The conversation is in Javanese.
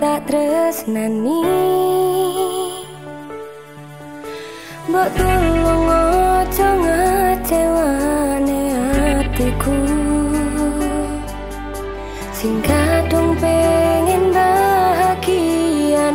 tak tresnani. Mbok tulung aja ngecewane atiku. Sing kadung pengen bahagia